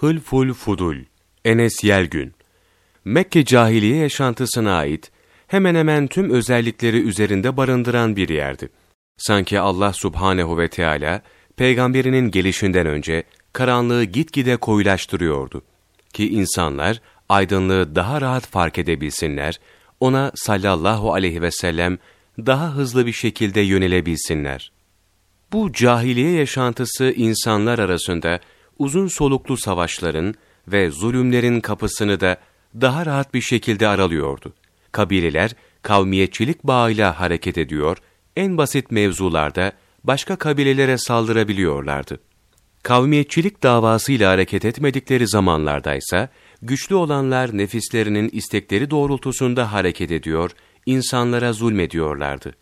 Hılful Fudul Enes Yelgün Mekke cahiliye yaşantısına ait hemen hemen tüm özellikleri üzerinde barındıran bir yerdi. Sanki Allah subhanehu ve Teala peygamberinin gelişinden önce karanlığı gitgide koyulaştırıyordu. Ki insanlar aydınlığı daha rahat fark edebilsinler, ona sallallahu aleyhi ve sellem daha hızlı bir şekilde yönelebilsinler. Bu cahiliye yaşantısı insanlar arasında uzun soluklu savaşların ve zulümlerin kapısını da daha rahat bir şekilde aralıyordu. Kabileler kavmiyetçilik bağıyla hareket ediyor, en basit mevzularda başka kabilelere saldırabiliyorlardı. Kavmiyetçilik davasıyla hareket etmedikleri zamanlardaysa, güçlü olanlar nefislerinin istekleri doğrultusunda hareket ediyor, insanlara zulmediyorlardı.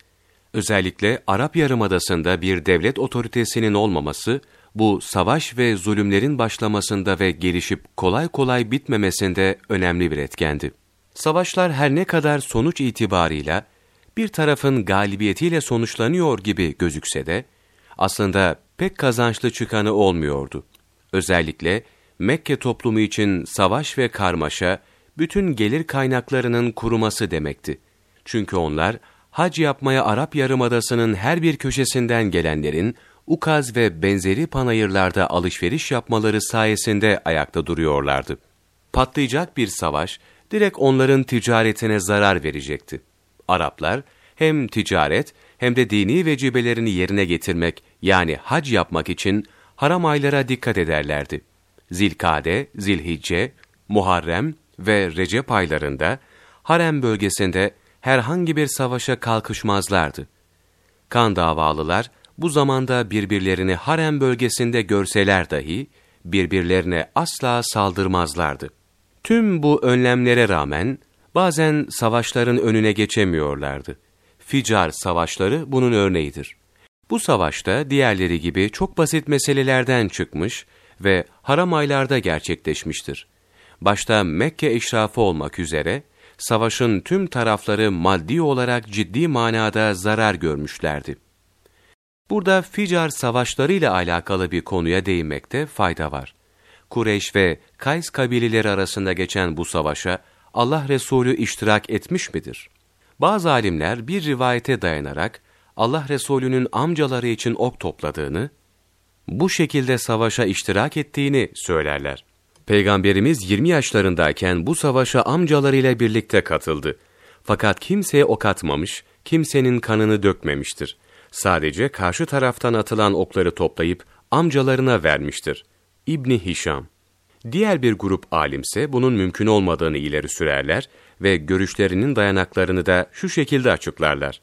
Özellikle Arap Yarımadası'nda bir devlet otoritesinin olmaması, bu savaş ve zulümlerin başlamasında ve gelişip kolay kolay bitmemesinde önemli bir etkendi. Savaşlar her ne kadar sonuç itibarıyla bir tarafın galibiyetiyle sonuçlanıyor gibi gözükse de, aslında pek kazançlı çıkanı olmuyordu. Özellikle Mekke toplumu için savaş ve karmaşa, bütün gelir kaynaklarının kuruması demekti. Çünkü onlar, hac yapmaya Arap Yarımadası'nın her bir köşesinden gelenlerin, ukaz ve benzeri panayırlarda alışveriş yapmaları sayesinde ayakta duruyorlardı. Patlayacak bir savaş, direkt onların ticaretine zarar verecekti. Araplar, hem ticaret hem de dini vecibelerini yerine getirmek yani hac yapmak için haram aylara dikkat ederlerdi. Zilkade, Zilhicce, Muharrem ve Recep aylarında harem bölgesinde herhangi bir savaşa kalkışmazlardı. Kan davalılar bu zamanda birbirlerini harem bölgesinde görseler dahi birbirlerine asla saldırmazlardı. Tüm bu önlemlere rağmen bazen savaşların önüne geçemiyorlardı. Ficar savaşları bunun örneğidir. Bu savaşta diğerleri gibi çok basit meselelerden çıkmış ve haram aylarda gerçekleşmiştir. Başta Mekke eşrafı olmak üzere, savaşın tüm tarafları maddi olarak ciddi manada zarar görmüşlerdi. Burada Ficar savaşlarıyla alakalı bir konuya değinmekte fayda var. Kureyş ve Kays kabileleri arasında geçen bu savaşa Allah Resulü iştirak etmiş midir? Bazı alimler bir rivayete dayanarak Allah Resulü'nün amcaları için ok topladığını, bu şekilde savaşa iştirak ettiğini söylerler. Peygamberimiz 20 yaşlarındayken bu savaşa amcalarıyla birlikte katıldı. Fakat kimseye ok atmamış, kimsenin kanını dökmemiştir. Sadece karşı taraftan atılan okları toplayıp amcalarına vermiştir. İbni Hişam Diğer bir grup alimse bunun mümkün olmadığını ileri sürerler ve görüşlerinin dayanaklarını da şu şekilde açıklarlar.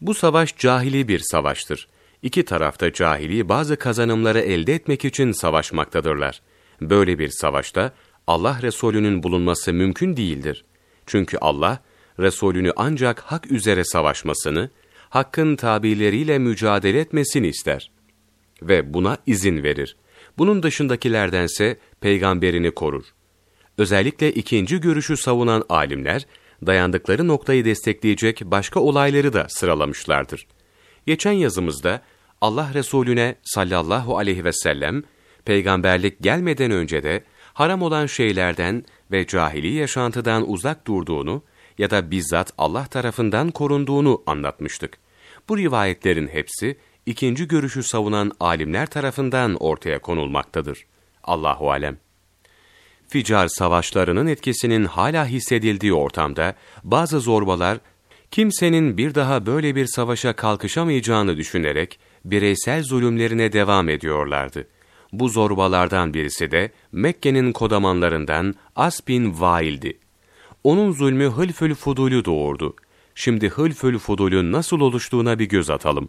Bu savaş cahili bir savaştır. İki tarafta cahili bazı kazanımları elde etmek için savaşmaktadırlar. Böyle bir savaşta Allah Resulü'nün bulunması mümkün değildir. Çünkü Allah, Resulünü ancak hak üzere savaşmasını, hakkın tabileriyle mücadele etmesini ister. Ve buna izin verir. Bunun dışındakilerdense peygamberini korur. Özellikle ikinci görüşü savunan alimler, dayandıkları noktayı destekleyecek başka olayları da sıralamışlardır. Geçen yazımızda Allah Resulüne sallallahu aleyhi ve sellem, peygamberlik gelmeden önce de haram olan şeylerden ve cahili yaşantıdan uzak durduğunu ya da bizzat Allah tarafından korunduğunu anlatmıştık. Bu rivayetlerin hepsi ikinci görüşü savunan alimler tarafından ortaya konulmaktadır. Allahu alem. Ficar savaşlarının etkisinin hala hissedildiği ortamda bazı zorbalar kimsenin bir daha böyle bir savaşa kalkışamayacağını düşünerek bireysel zulümlerine devam ediyorlardı. Bu zorbalardan birisi de Mekke'nin kodamanlarından As bin Vail'di. Onun zulmü Hılfül Fudul'ü doğurdu. Şimdi Hılfül Fudul'ün nasıl oluştuğuna bir göz atalım.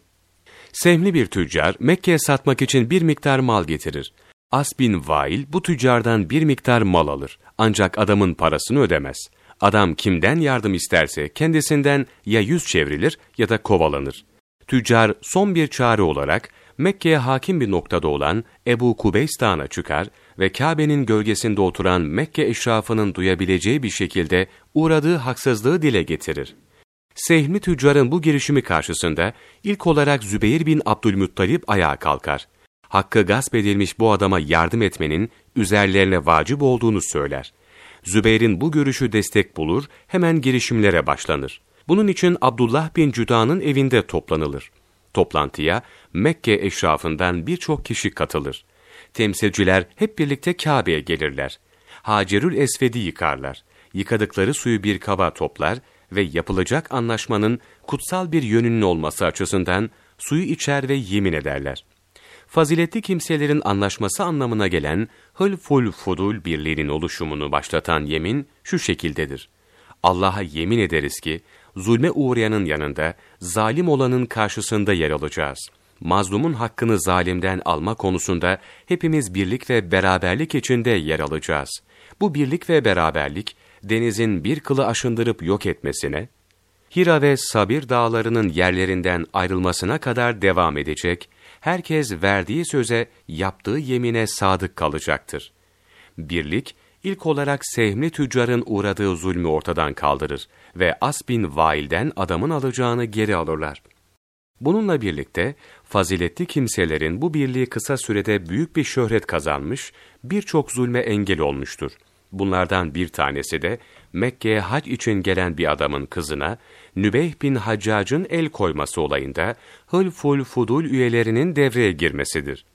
Sehmli bir tüccar Mekke'ye satmak için bir miktar mal getirir. As bin Vail bu tüccardan bir miktar mal alır. Ancak adamın parasını ödemez. Adam kimden yardım isterse kendisinden ya yüz çevrilir ya da kovalanır. Tüccar son bir çare olarak Mekke'ye hakim bir noktada olan Ebu Kubeys Dağı'na çıkar ve Kabe'nin gölgesinde oturan Mekke eşrafının duyabileceği bir şekilde uğradığı haksızlığı dile getirir. Sehmi tüccarın bu girişimi karşısında ilk olarak Zübeyir bin Abdülmuttalip ayağa kalkar. hakkı gasp edilmiş bu adama yardım etmenin üzerlerine vacip olduğunu söyler. Zübeyir'in bu görüşü destek bulur, hemen girişimlere başlanır. Bunun için Abdullah bin Cüda'nın evinde toplanılır. Toplantıya Mekke eşrafından birçok kişi katılır. Temsilciler hep birlikte Kabe'ye gelirler. Hacerül Esved'i yıkarlar. Yıkadıkları suyu bir kaba toplar ve yapılacak anlaşmanın kutsal bir yönünün olması açısından suyu içer ve yemin ederler. Faziletli kimselerin anlaşması anlamına gelen hılful fudul birliğinin oluşumunu başlatan yemin şu şekildedir. Allah'a yemin ederiz ki, zulme uğrayanın yanında, zalim olanın karşısında yer alacağız. Mazlumun hakkını zalimden alma konusunda hepimiz birlik ve beraberlik içinde yer alacağız. Bu birlik ve beraberlik, denizin bir kılı aşındırıp yok etmesine, Hira ve Sabir dağlarının yerlerinden ayrılmasına kadar devam edecek, herkes verdiği söze, yaptığı yemine sadık kalacaktır. Birlik, ilk olarak Sehmli tüccarın uğradığı zulmü ortadan kaldırır ve As bin Vail'den adamın alacağını geri alırlar. Bununla birlikte faziletli kimselerin bu birliği kısa sürede büyük bir şöhret kazanmış, birçok zulme engel olmuştur. Bunlardan bir tanesi de Mekke'ye hac için gelen bir adamın kızına Nübeyh bin Haccac'ın el koyması olayında Hılful Fudul üyelerinin devreye girmesidir.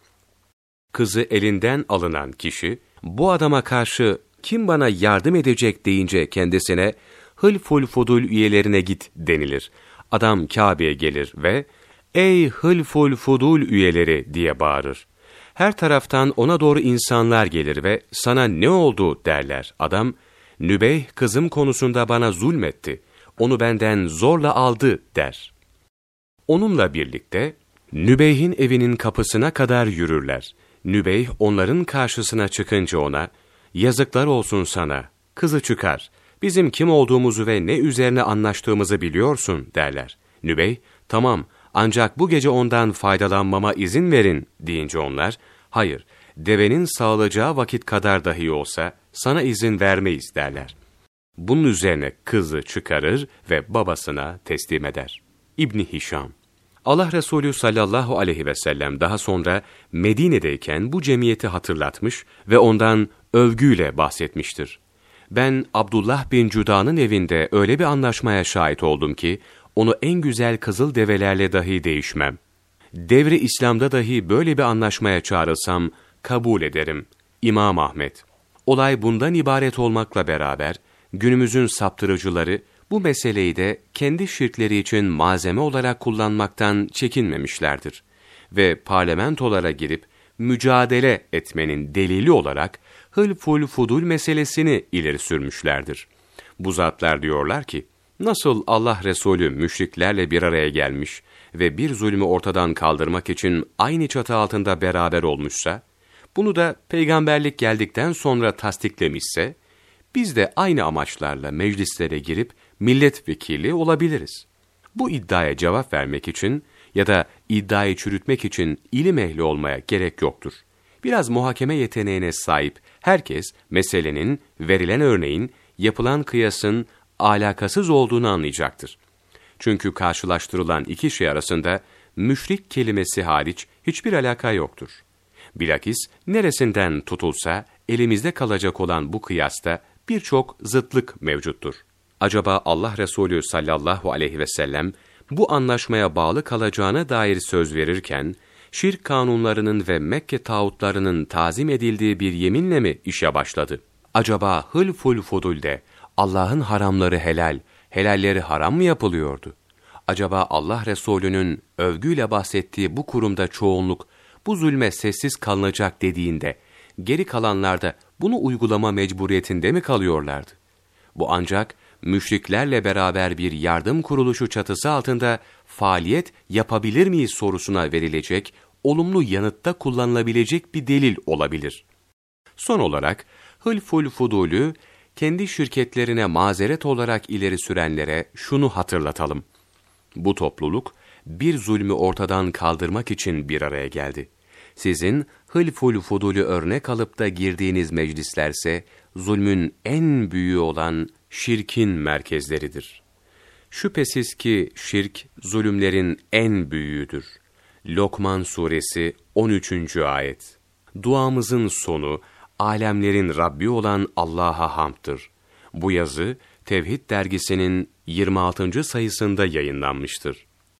Kızı elinden alınan kişi, bu adama karşı kim bana yardım edecek deyince kendisine Hılful Fudul üyelerine git denilir. Adam Kabe'ye gelir ve ''Ey Hılful Fudul üyeleri!'' diye bağırır. Her taraftan ona doğru insanlar gelir ve sana ne oldu derler. Adam, Nübeyh kızım konusunda bana zulmetti. Onu benden zorla aldı der. Onunla birlikte Nübeyh'in evinin kapısına kadar yürürler. Nübeyh onların karşısına çıkınca ona, yazıklar olsun sana, kızı çıkar, bizim kim olduğumuzu ve ne üzerine anlaştığımızı biliyorsun derler. Nübeyh, tamam ancak bu gece ondan faydalanmama izin verin deyince onlar, hayır, devenin sağlayacağı vakit kadar dahi olsa sana izin vermeyiz derler. Bunun üzerine kızı çıkarır ve babasına teslim eder. İbni Hişam Allah Resulü sallallahu aleyhi ve sellem daha sonra Medine'deyken bu cemiyeti hatırlatmış ve ondan övgüyle bahsetmiştir. Ben Abdullah bin Cuda'nın evinde öyle bir anlaşmaya şahit oldum ki, onu en güzel kızıl develerle dahi değişmem. Devri İslam'da dahi böyle bir anlaşmaya çağrılsam, kabul ederim. İmam Ahmet. Olay bundan ibaret olmakla beraber, günümüzün saptırıcıları, bu meseleyi de kendi şirkleri için malzeme olarak kullanmaktan çekinmemişlerdir. Ve parlamentolara girip mücadele etmenin delili olarak hılful fudul meselesini ileri sürmüşlerdir. Bu zatlar diyorlar ki, nasıl Allah Resulü müşriklerle bir araya gelmiş ve bir zulmü ortadan kaldırmak için aynı çatı altında beraber olmuşsa, bunu da peygamberlik geldikten sonra tasdiklemişse, biz de aynı amaçlarla meclislere girip milletvekili olabiliriz. Bu iddiaya cevap vermek için ya da iddiayı çürütmek için ilim ehli olmaya gerek yoktur. Biraz muhakeme yeteneğine sahip herkes meselenin, verilen örneğin, yapılan kıyasın alakasız olduğunu anlayacaktır. Çünkü karşılaştırılan iki şey arasında müşrik kelimesi hariç hiçbir alaka yoktur. Bilakis neresinden tutulsa elimizde kalacak olan bu kıyasta birçok zıtlık mevcuttur. Acaba Allah Resulü sallallahu aleyhi ve sellem bu anlaşmaya bağlı kalacağına dair söz verirken, şirk kanunlarının ve Mekke tağutlarının tazim edildiği bir yeminle mi işe başladı? Acaba hılful fudulde Allah'ın haramları helal, helalleri haram mı yapılıyordu? Acaba Allah Resulü'nün övgüyle bahsettiği bu kurumda çoğunluk bu zulme sessiz kalınacak dediğinde, geri kalanlarda bunu uygulama mecburiyetinde mi kalıyorlardı? Bu ancak müşriklerle beraber bir yardım kuruluşu çatısı altında faaliyet yapabilir miyiz sorusuna verilecek, olumlu yanıtta kullanılabilecek bir delil olabilir. Son olarak, Hılful Fudulü, kendi şirketlerine mazeret olarak ileri sürenlere şunu hatırlatalım. Bu topluluk, bir zulmü ortadan kaldırmak için bir araya geldi. Sizin hılful fudulü örnek alıp da girdiğiniz meclislerse, zulmün en büyüğü olan şirkin merkezleridir. Şüphesiz ki şirk, zulümlerin en büyüğüdür. Lokman Suresi 13. Ayet Duamızın sonu, alemlerin Rabbi olan Allah'a hamdır. Bu yazı, Tevhid dergisinin 26. sayısında yayınlanmıştır.